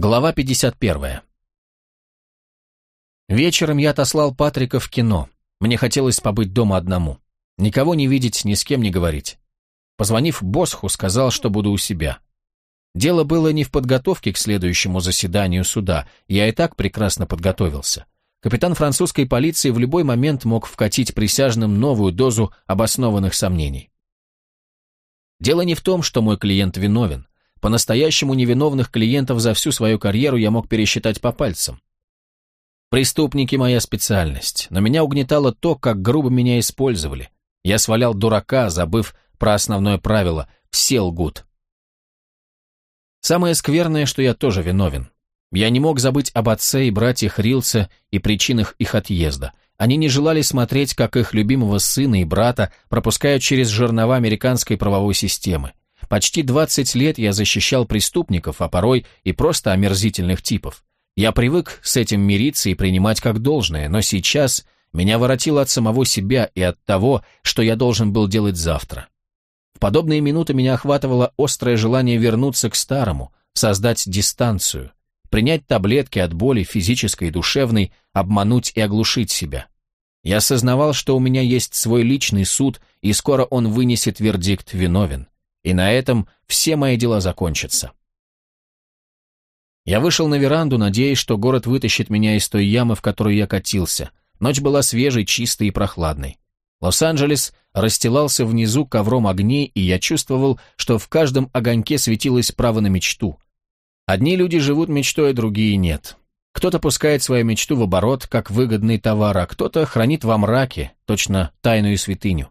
Глава 51. Вечером я отослал Патрика в кино. Мне хотелось побыть дома одному. Никого не видеть, ни с кем не говорить. Позвонив Босху, сказал, что буду у себя. Дело было не в подготовке к следующему заседанию суда. Я и так прекрасно подготовился. Капитан французской полиции в любой момент мог вкатить присяжным новую дозу обоснованных сомнений. Дело не в том, что мой клиент виновен. По-настоящему невиновных клиентов за всю свою карьеру я мог пересчитать по пальцам. Преступники – моя специальность, но меня угнетало то, как грубо меня использовали. Я свалял дурака, забыв про основное правило – все лгут. Самое скверное, что я тоже виновен. Я не мог забыть об отце и братьях Рилса и причинах их отъезда. Они не желали смотреть, как их любимого сына и брата пропускают через жернова американской правовой системы. Почти 20 лет я защищал преступников, а порой и просто омерзительных типов. Я привык с этим мириться и принимать как должное, но сейчас меня воротило от самого себя и от того, что я должен был делать завтра. В подобные минуты меня охватывало острое желание вернуться к старому, создать дистанцию, принять таблетки от боли физической и душевной, обмануть и оглушить себя. Я осознавал, что у меня есть свой личный суд, и скоро он вынесет вердикт виновен и на этом все мои дела закончатся. Я вышел на веранду, надеясь, что город вытащит меня из той ямы, в которую я катился. Ночь была свежей, чистой и прохладной. Лос-Анджелес расстилался внизу ковром огней, и я чувствовал, что в каждом огоньке светилось право на мечту. Одни люди живут мечтой, а другие нет. Кто-то пускает свою мечту в оборот, как выгодный товар, а кто-то хранит во мраке, точно тайную святыню.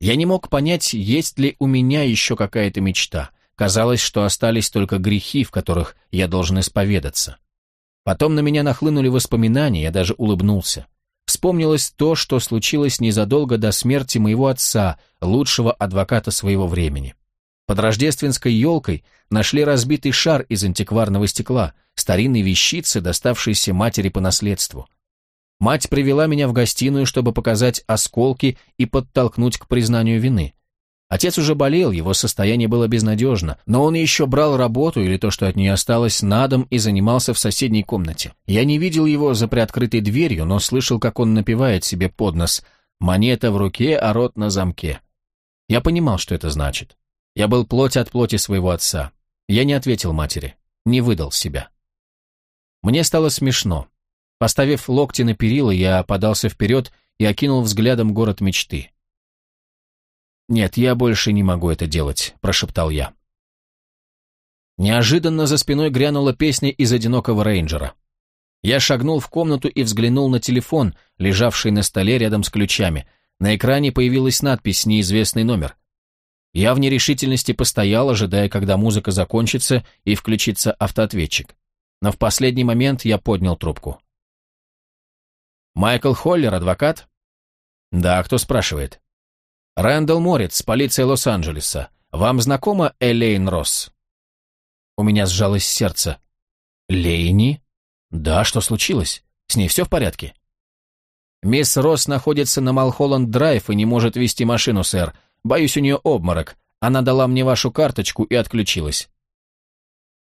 Я не мог понять, есть ли у меня еще какая-то мечта. Казалось, что остались только грехи, в которых я должен исповедаться. Потом на меня нахлынули воспоминания, я даже улыбнулся. Вспомнилось то, что случилось незадолго до смерти моего отца, лучшего адвоката своего времени. Под рождественской елкой нашли разбитый шар из антикварного стекла, старинной вещицы, доставшейся матери по наследству. Мать привела меня в гостиную, чтобы показать осколки и подтолкнуть к признанию вины. Отец уже болел, его состояние было безнадежно, но он еще брал работу или то, что от нее осталось, на дом и занимался в соседней комнате. Я не видел его за приоткрытой дверью, но слышал, как он напевает себе под нос «Монета в руке, а рот на замке». Я понимал, что это значит. Я был плоть от плоти своего отца. Я не ответил матери, не выдал себя. Мне стало смешно. Поставив локти на перила, я подался вперед и окинул взглядом город мечты. «Нет, я больше не могу это делать», — прошептал я. Неожиданно за спиной грянула песня из «Одинокого рейнджера». Я шагнул в комнату и взглянул на телефон, лежавший на столе рядом с ключами. На экране появилась надпись «Неизвестный номер». Я в нерешительности постоял, ожидая, когда музыка закончится и включится автоответчик. Но в последний момент я поднял трубку. Майкл Холлер, адвокат? Да, кто спрашивает? Рэндалл Морец, полиция Лос-Анджелеса. Вам знакома Элейн Росс? У меня сжалось сердце. Лейни? Да, что случилось? С ней все в порядке? Мисс Росс находится на Малхолланд-драйв и не может вести машину, сэр. Боюсь, у нее обморок. Она дала мне вашу карточку и отключилась.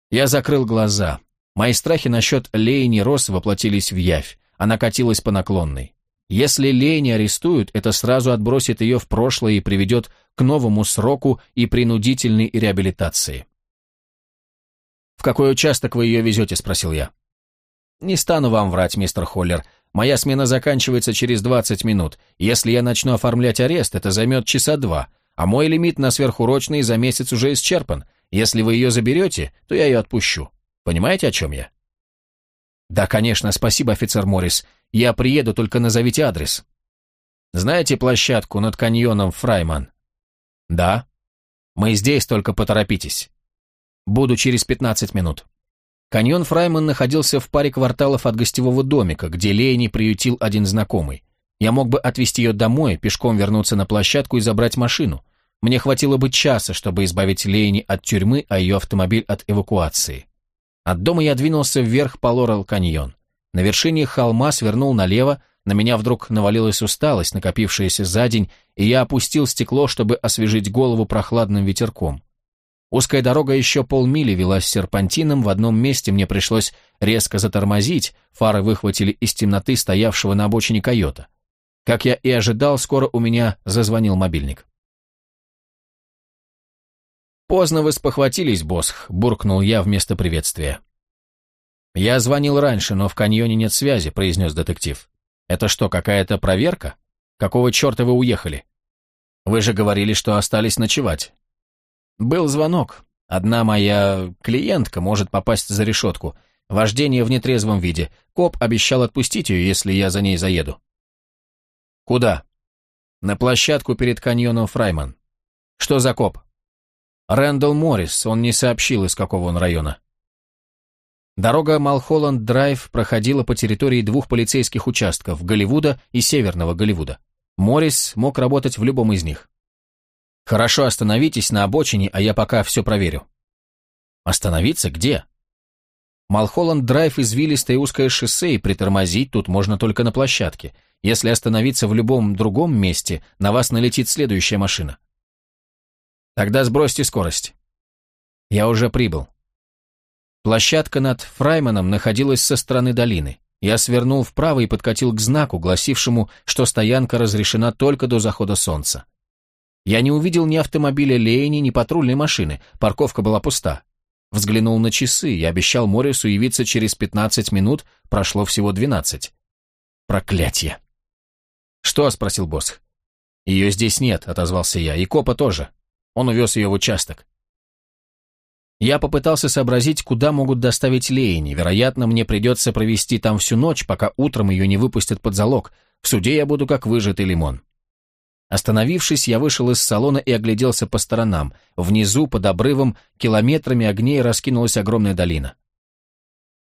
Я закрыл глаза. Мои страхи насчет Лейни Росс воплотились в явь. Она катилась по наклонной. Если Лени арестуют, это сразу отбросит ее в прошлое и приведет к новому сроку и принудительной реабилитации. «В какой участок вы ее везете?» – спросил я. «Не стану вам врать, мистер Холлер. Моя смена заканчивается через 20 минут. Если я начну оформлять арест, это займет часа два, а мой лимит на сверхурочные за месяц уже исчерпан. Если вы ее заберете, то я ее отпущу. Понимаете, о чем я?» «Да, конечно, спасибо, офицер Моррис. Я приеду, только назовите адрес». «Знаете площадку над каньоном Фрайман?» «Да». «Мы здесь, только поторопитесь». «Буду через 15 минут». Каньон Фрайман находился в паре кварталов от гостевого домика, где Лейни приютил один знакомый. Я мог бы отвезти ее домой, пешком вернуться на площадку и забрать машину. Мне хватило бы часа, чтобы избавить Лейни от тюрьмы, а ее автомобиль от эвакуации. От дома я двинулся вверх по Лорел-каньон. На вершине холма свернул налево, на меня вдруг навалилась усталость, накопившаяся за день, и я опустил стекло, чтобы освежить голову прохладным ветерком. Узкая дорога еще полмили велась серпантином, в одном месте мне пришлось резко затормозить, фары выхватили из темноты стоявшего на обочине койота. Как я и ожидал, скоро у меня зазвонил мобильник. «Поздно вы спохватились, Босх», — буркнул я вместо приветствия. «Я звонил раньше, но в каньоне нет связи», — произнес детектив. «Это что, какая-то проверка? Какого черта вы уехали? Вы же говорили, что остались ночевать». Был звонок. Одна моя клиентка может попасть за решетку. Вождение в нетрезвом виде. Коп обещал отпустить ее, если я за ней заеду. Куда? На площадку перед каньоном Фрайман. Что за коп? Рэндалл Моррис, он не сообщил, из какого он района. Дорога Малхолланд-Драйв проходила по территории двух полицейских участков, Голливуда и Северного Голливуда. Моррис мог работать в любом из них. Хорошо, остановитесь на обочине, а я пока все проверю. Остановиться где? Малхолланд-драйв извилистое узкое шоссе, и притормозить тут можно только на площадке. Если остановиться в любом другом месте, на вас налетит следующая машина. Тогда сбросьте скорость. Я уже прибыл. Площадка над Фрайманом находилась со стороны долины. Я свернул вправо и подкатил к знаку, гласившему, что стоянка разрешена только до захода солнца. Я не увидел ни автомобиля Лейни, ни патрульной машины, парковка была пуста. Взглянул на часы, я обещал Моррису явиться через 15 минут, прошло всего 12. Проклятье. «Что?» — спросил босс. «Ее здесь нет», — отозвался я, — «и копа тоже. Он увез ее в участок». Я попытался сообразить, куда могут доставить Лейни. Вероятно, мне придется провести там всю ночь, пока утром ее не выпустят под залог. В суде я буду как выжатый лимон. Остановившись, я вышел из салона и огляделся по сторонам. Внизу, под обрывом, километрами огней раскинулась огромная долина.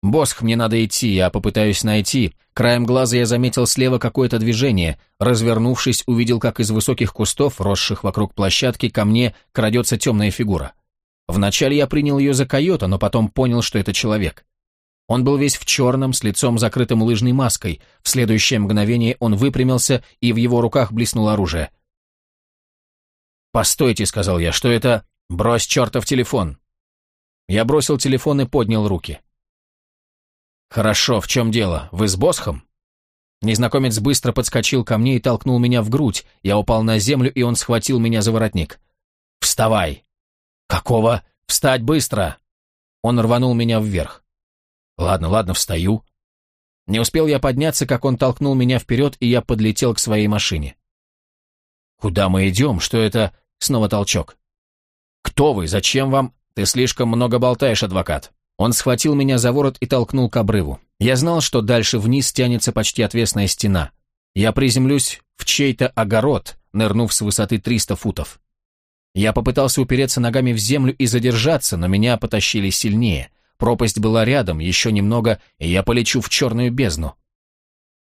«Босх, мне надо идти, я попытаюсь найти». Краем глаза я заметил слева какое-то движение. Развернувшись, увидел, как из высоких кустов, росших вокруг площадки, ко мне крадется темная фигура. Вначале я принял ее за койота, но потом понял, что это человек. Он был весь в черном, с лицом закрытым лыжной маской. В следующее мгновение он выпрямился, и в его руках блеснуло оружие. «Постойте», — сказал я, — «что это? Брось чертов телефон!» Я бросил телефон и поднял руки. «Хорошо, в чем дело? Вы с Босхом?» Незнакомец быстро подскочил ко мне и толкнул меня в грудь. Я упал на землю, и он схватил меня за воротник. «Вставай!» «Какого? Встать быстро!» Он рванул меня вверх. Ладно, ладно, встаю. Не успел я подняться, как он толкнул меня вперед, и я подлетел к своей машине. «Куда мы идем? Что это?» Снова толчок. «Кто вы? Зачем вам?» «Ты слишком много болтаешь, адвокат». Он схватил меня за ворот и толкнул к обрыву. Я знал, что дальше вниз тянется почти отвесная стена. Я приземлюсь в чей-то огород, нырнув с высоты 300 футов. Я попытался упереться ногами в землю и задержаться, но меня потащили сильнее. Пропасть была рядом, еще немного, и я полечу в черную бездну.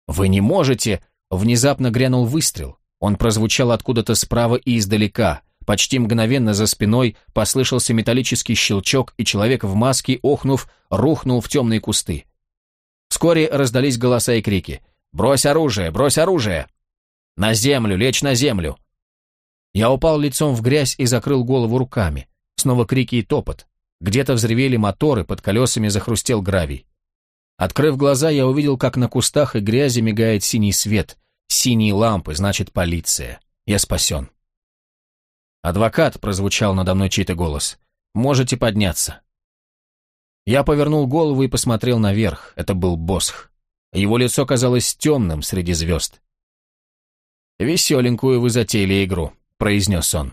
«Вы не можете!» Внезапно грянул выстрел. Он прозвучал откуда-то справа и издалека. Почти мгновенно за спиной послышался металлический щелчок, и человек в маске, охнув, рухнул в темные кусты. Вскоре раздались голоса и крики. «Брось оружие! Брось оружие!» «На землю! Лечь на землю!» Я упал лицом в грязь и закрыл голову руками. Снова крики и топот. Где-то взревели моторы, под колесами захрустел гравий. Открыв глаза, я увидел, как на кустах и грязи мигает синий свет. Синие лампы, значит, полиция. Я спасен. «Адвокат», — прозвучал надо мной чей-то голос, — «можете подняться». Я повернул голову и посмотрел наверх. Это был Босх. Его лицо казалось темным среди звезд. «Веселенькую вы затеяли игру», — произнес он.